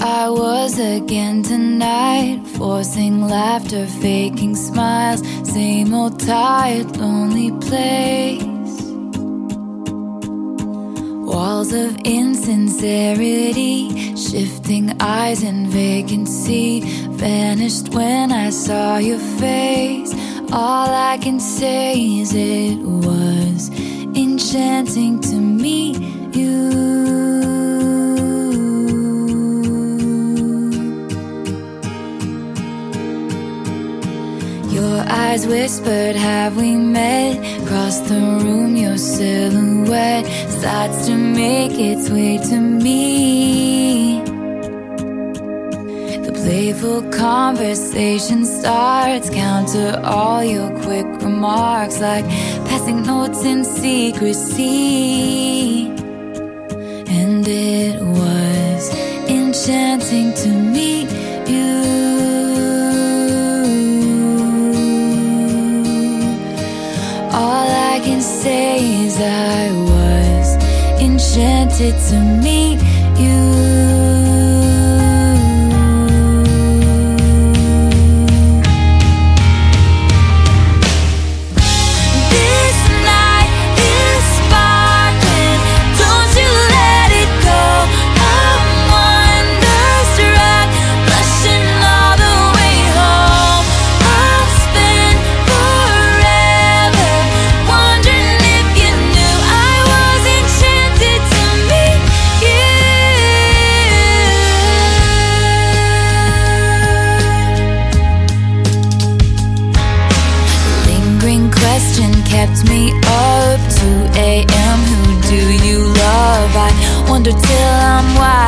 yours again tonight. Forcing laughter, faking smiles. Same old tired, lonely place. Walls of insincerity, shifting eyes and vacancy. Vanished when I saw your face. All I can say is it was enchanting to meet you. Eyes whispered, Have we met? Across the room, your silhouette starts to make its way to me. The playful conversation starts, counter all your quick remarks like passing notes in secrecy. And it was enchanting to meet you. days I was enchanted to meet you. de terre à moi.